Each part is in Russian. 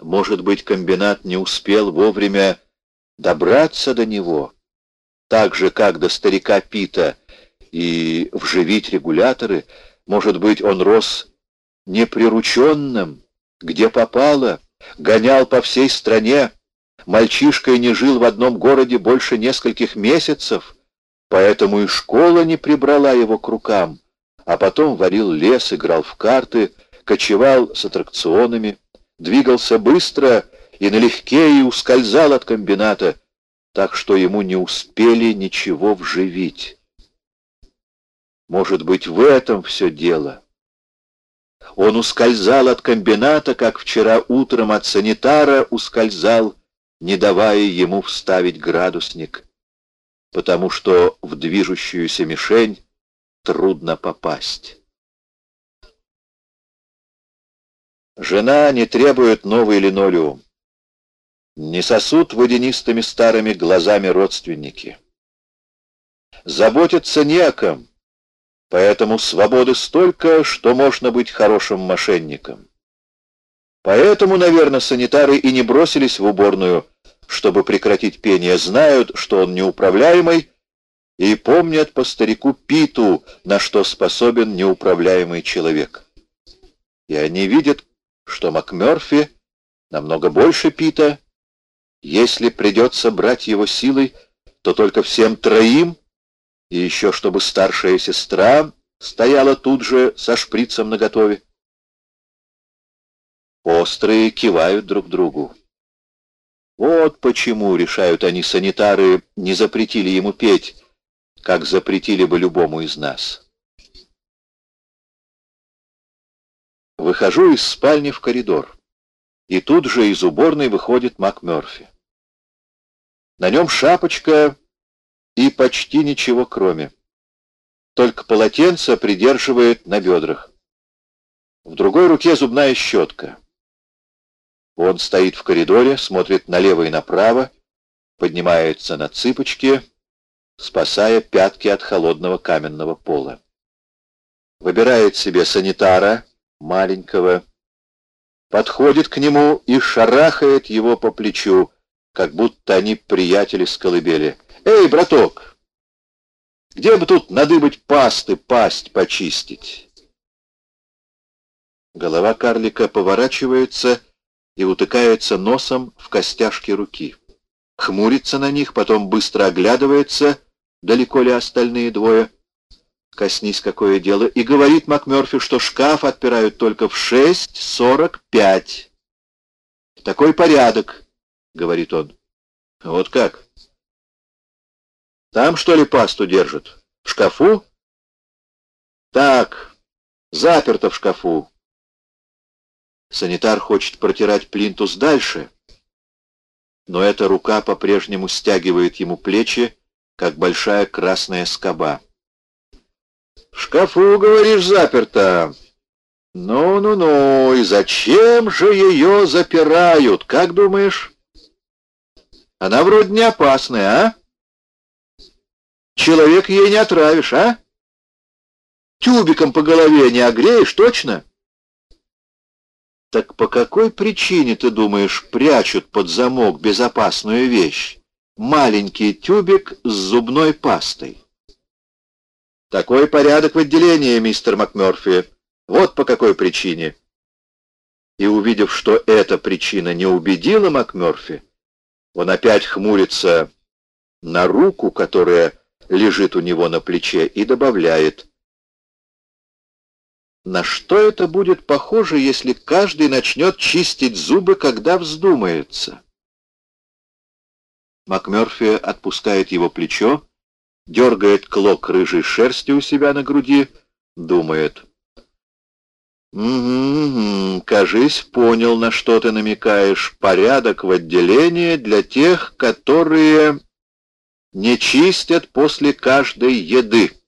Может быть, комбинат не успел вовремя добраться до него, так же, как до старика Пита, и вживить регуляторы. Может быть, он рос неприрученным, где попало, гонял по всей стране, мальчишкой не жил в одном городе больше нескольких месяцев, поэтому и школа не прибрала его к рукам, а потом варил лес, играл в карты, кочевал с аттракционами, двигался быстро и налегке и ускользал от комбината, так что ему не успели ничего вживить. Может быть, в этом все дело. Он ускользал от комбината, как вчера утром от санитара ускользал, не давая ему вставить градусник, потому что в движущуюся мишень трудно попасть. Жена не требует новый линолеум. Не сосут водянистыми старыми глазами родственники. Заботиться не о ком, поэтому свободы столько, что можно быть хорошим мошенником. Поэтому, наверное, санитары и не бросились в уборную, чтобы прекратить пение, знают, что он неуправляемый, и помнят по старику Питу, на что способен неуправляемый человек. И они видят, что МакМёрфи намного больше Пита. Если придется брать его силой, то только всем троим, и еще чтобы старшая сестра стояла тут же со шприцем наготове. Острые кивают друг другу. Вот почему, решают они, санитары не запретили ему петь, как запретили бы любому из нас. Выхожу из спальни в коридор, и тут же из уборной выходит МакМёрфи. На нем шапочка и почти ничего кроме. Только полотенце придерживает на бедрах. В другой руке зубная щетка. Он стоит в коридоре, смотрит налево и направо, поднимается на цыпочки, спасая пятки от холодного каменного пола. Выбирает себе санитара, маленького, подходит к нему и шарахает его по плечу, как будто они приятели с колыбели. «Эй, браток, где бы тут надыбать пасты, пасть почистить?» Голова карлика поворачивается и утыкается носом в костяшки руки. Хмурится на них, потом быстро оглядывается, далеко ли остальные двое — коснись какое дело, и говорит МакМёрфи, что шкаф отпирают только в 6.45. Такой порядок, говорит он. Вот как? Там, что ли, пасту держат? В шкафу? Так, заперто в шкафу. Санитар хочет протирать плинтус дальше, но эта рука по-прежнему стягивает ему плечи, как большая красная скоба. В шкафу, говоришь, заперта. Ну-ну-ну, и зачем же ее запирают, как думаешь? Она вроде не опасная, а? Человек ей не отравишь, а? Тюбиком по голове не огреешь, точно? Так по какой причине, ты думаешь, прячут под замок безопасную вещь? Маленький тюбик с зубной пастой. Такой порядок в отделении, мистер МакМёрфи. Вот по какой причине. И увидев, что эта причина не убедила МакМёрфи, он опять хмурится на руку, которая лежит у него на плече, и добавляет. На что это будет похоже, если каждый начнет чистить зубы, когда вздумается? МакМёрфи отпускает его плечо, дергает клок рыжей шерсти у себя на груди, думает. «Угу, кажись, понял, на что ты намекаешь. Порядок в отделении для тех, которые не чистят после каждой еды».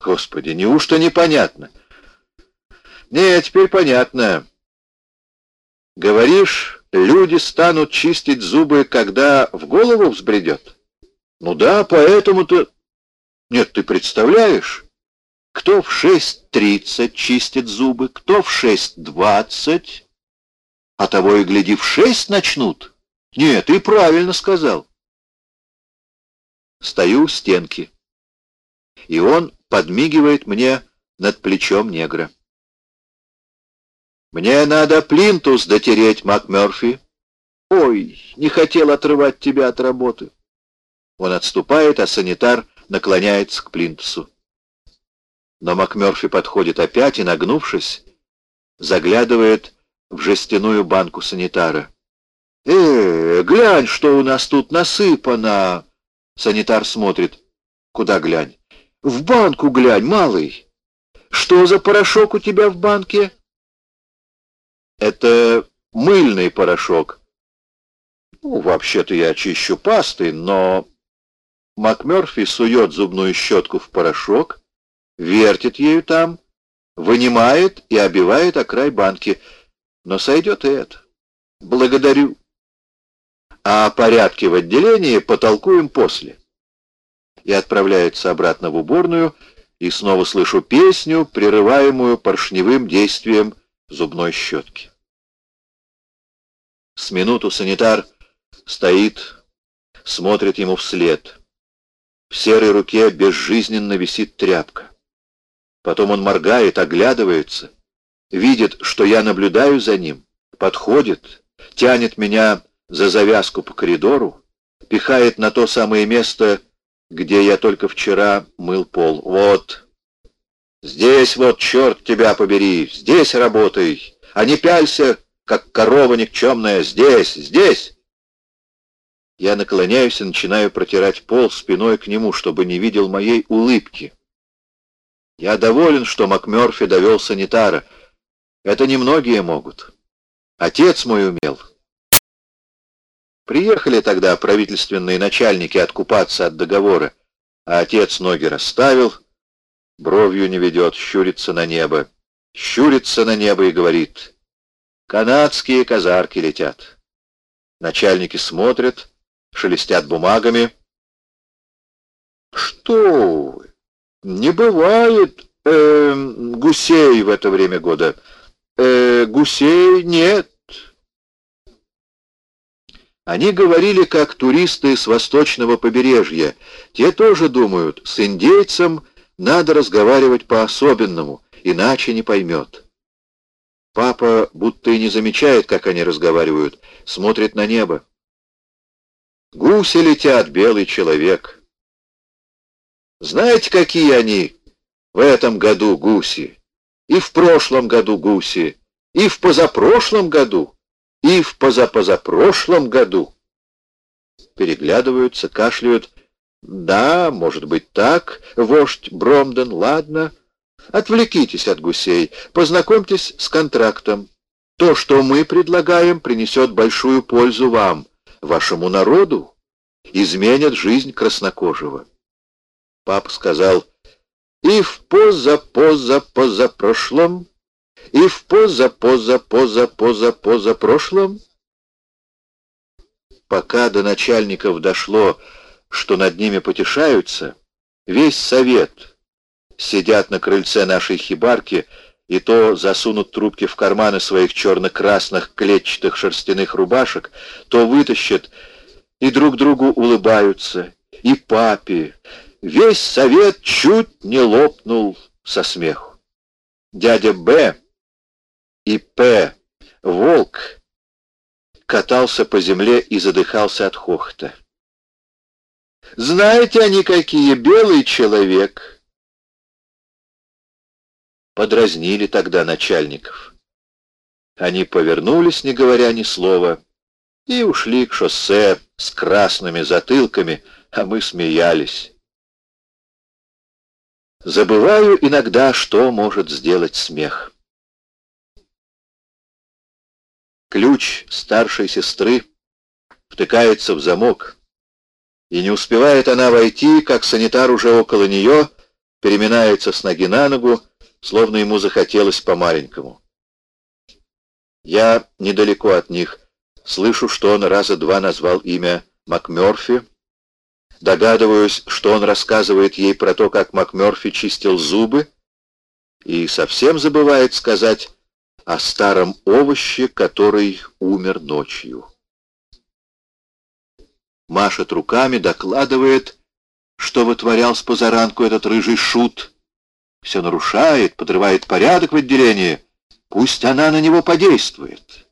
Господи, неужто непонятно? Не, теперь понятно. Говоришь, люди станут чистить зубы, когда в голову взбредет? Ну да, поэтому-то... Нет, ты представляешь, кто в 6.30 чистит зубы, кто в 6.20, а того и гляди, в шесть начнут. Нет, ты правильно сказал. Стою у стенки, и он подмигивает мне над плечом негра. «Мне надо плинтус дотереть, МакМёрфи». «Ой, не хотел отрывать тебя от работы». Он отступает, а санитар наклоняется к плинтусу. Но МакМёрфи подходит опять и, нагнувшись, заглядывает в жестяную банку санитара. «Э, глянь, что у нас тут насыпано!» Санитар смотрит. «Куда глянь?» «В банку глянь, малый!» «Что за порошок у тебя в банке?» «Это мыльный порошок». «Ну, вообще-то я чищу пастой, но...» МакМёрфи сует зубную щетку в порошок, вертит ею там, вынимает и обивает о край банки. Но сойдет и это. Благодарю. А о порядке в отделении потолкуем после. И отправляется обратно в уборную, и снова слышу песню, прерываемую поршневым действием зубной щетки. С минуту санитар стоит, смотрит ему вслед. В серой руке безжизненно висит тряпка. Потом он моргает, оглядывается, видит, что я наблюдаю за ним, подходит, тянет меня за завязку по коридору, пихает на то самое место, где я только вчера мыл пол. Вот, здесь вот, черт тебя побери, здесь работай, а не пялься, как корова никчемная, здесь, здесь. Я наклоняюсь и начинаю протирать пол спиной к нему, чтобы не видел моей улыбки. Я доволен, что МакМёрфи довел санитара. Это немногие могут. Отец мой умел. Приехали тогда правительственные начальники откупаться от договора, а отец ноги расставил, бровью не ведет, щурится на небо. Щурится на небо и говорит, канадские казарки летят. Начальники смотрят, шелестят бумагами. «Что вы? Не бывает э, гусей в это время года. Э, гусей нет». Они говорили, как туристы с восточного побережья. Те тоже думают, с индейцем надо разговаривать по-особенному, иначе не поймет. Папа будто и не замечает, как они разговаривают, смотрит на небо. Гуси летят, белый человек. Знаете, какие они в этом году гуси? И в прошлом году гуси, и в позапрошлом году, и в позапозапрошлом году. Переглядываются, кашляют. Да, может быть так, вождь Бромден, ладно. Отвлекитесь от гусей, познакомьтесь с контрактом. То, что мы предлагаем, принесет большую пользу вам вашему народу, изменят жизнь краснокожего. Папа сказал, и в поза-поза-поза-прошлом, и в поза-поза-поза-поза-поза-прошлом. Пока до начальников дошло, что над ними потешаются, весь совет сидят на крыльце нашей хибарки и то засунут трубки в карманы своих черно-красных клетчатых шерстяных рубашек, то вытащат и друг другу улыбаются, и папе. Весь совет чуть не лопнул со смеху. Дядя Б и П. Волк катался по земле и задыхался от хохота. «Знаете они какие? Белый человек!» Подразнили тогда начальников. Они повернулись, не говоря ни слова, и ушли к шоссе с красными затылками, а мы смеялись. Забываю иногда, что может сделать смех. Ключ старшей сестры втыкается в замок, и не успевает она войти, как санитар уже около нее переминается с ноги на ногу, словно ему захотелось по-маленькому. Я недалеко от них, слышу, что он раза два назвал имя МакМёрфи, догадываюсь, что он рассказывает ей про то, как МакМёрфи чистил зубы, и совсем забывает сказать о старом овоще, который умер ночью. Машет руками, докладывает, что вытворял с позаранку этот рыжий шут. Все нарушает, подрывает порядок в отделении. Пусть она на него подействует.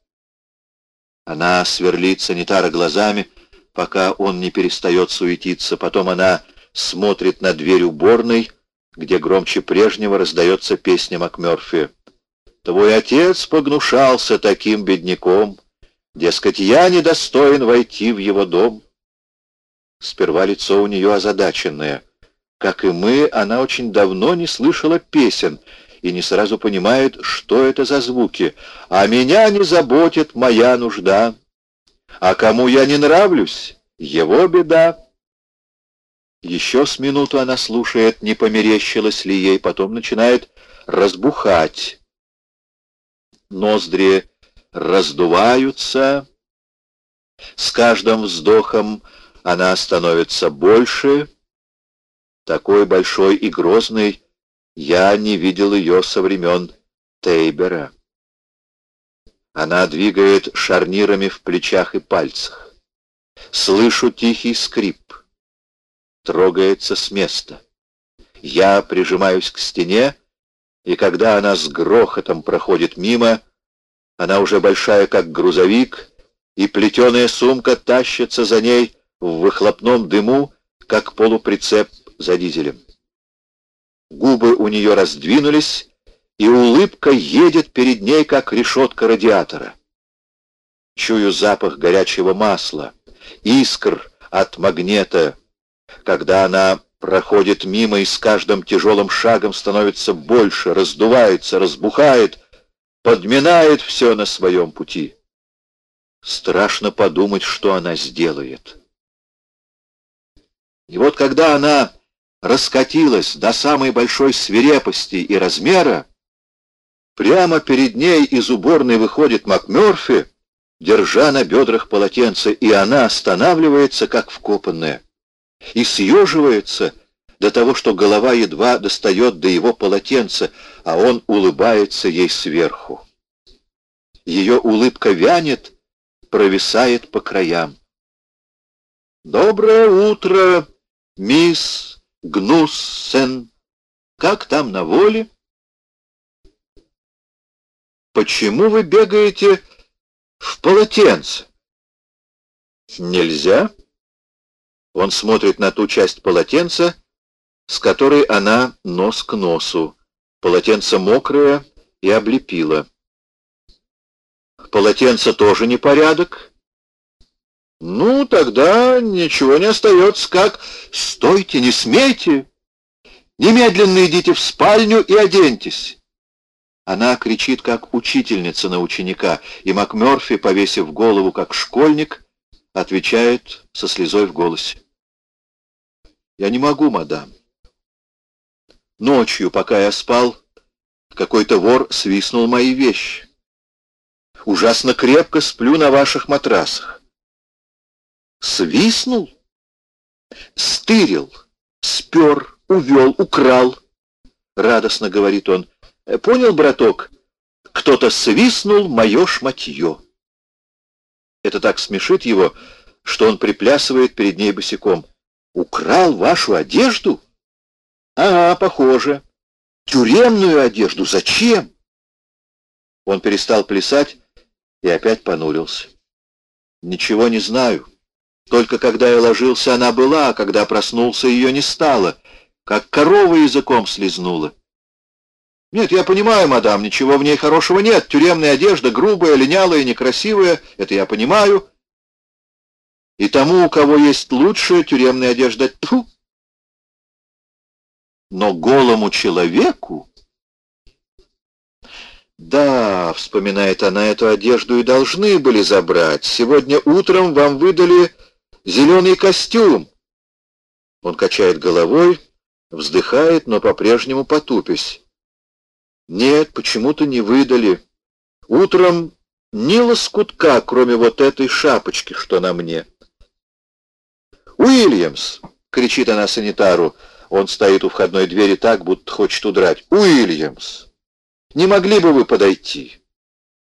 Она сверлит санитара глазами, пока он не перестает суетиться. Потом она смотрит на дверь уборной, где громче прежнего раздается песня МакМёрфи. «Твой отец погнушался таким бедняком, дескать, я недостоин войти в его дом». Сперва лицо у нее озадаченное. Как и мы, она очень давно не слышала песен и не сразу понимает, что это за звуки. «А меня не заботит моя нужда. А кому я не нравлюсь, его беда». Еще с минуту она слушает, не померещилось ли ей, потом начинает разбухать. Ноздри раздуваются. С каждым вздохом она становится больше. Такой большой и грозной я не видел ее со времен Тейбера. Она двигает шарнирами в плечах и пальцах. Слышу тихий скрип. Трогается с места. Я прижимаюсь к стене, и когда она с грохотом проходит мимо, она уже большая, как грузовик, и плетеная сумка тащится за ней, в выхлопном дыму, как полуприцеп за дизелем. Губы у нее раздвинулись, и улыбка едет перед ней, как решетка радиатора. Чую запах горячего масла, искр от магнета, когда она проходит мимо и с каждым тяжелым шагом становится больше, раздувается, разбухает, подминает все на своем пути. Страшно подумать, что она сделает. И вот когда она раскатилась до самой большой свирепости и размера, прямо перед ней из уборной выходит МакМёрфи, держа на бедрах полотенце, и она останавливается, как вкопанная, и съеживается до того, что голова едва достает до его полотенца, а он улыбается ей сверху. Ее улыбка вянет, провисает по краям. «Доброе утро!» Мисс Гнуссен, как там на воле? Почему вы бегаете в полотенце? Нельзя. Он смотрит на ту часть полотенца, с которой она нос к носу. Полотенце мокрое и облепило. Полотенце тоже непорядок. Ну, тогда ничего не остается, как «Стойте, не смейте! Немедленно идите в спальню и оденьтесь!» Она кричит, как учительница на ученика, и МакМёрфи, повесив голову, как школьник, отвечает со слезой в голосе. «Я не могу, мадам. Ночью, пока я спал, какой-то вор свистнул мои вещи. Ужасно крепко сплю на ваших матрасах. Свистнул? Стырил, спер, увел, украл. Радостно говорит он. Понял, браток? Кто-то свистнул мое шматье. Это так смешит его, что он приплясывает перед ней босиком. Украл вашу одежду? Ага, похоже. Тюремную одежду зачем? Он перестал плясать и опять понурился. Ничего не знаю. Только когда я ложился, она была, а когда проснулся, ее не стало, как корова языком слезнула. Нет, я понимаю, мадам, ничего в ней хорошего нет. Тюремная одежда грубая, линялая, некрасивая, это я понимаю. И тому, у кого есть лучшая тюремная одежда, тьфу. Но голому человеку... Да, вспоминает она, эту одежду и должны были забрать. Сегодня утром вам выдали Зеленый костюм!» Он качает головой, вздыхает, но по-прежнему потупясь. «Нет, почему-то не выдали. Утром ни лоскутка, кроме вот этой шапочки, что на мне». «Уильямс!» — кричит она санитару. Он стоит у входной двери так, будто хочет удрать. «Уильямс! Не могли бы вы подойти?»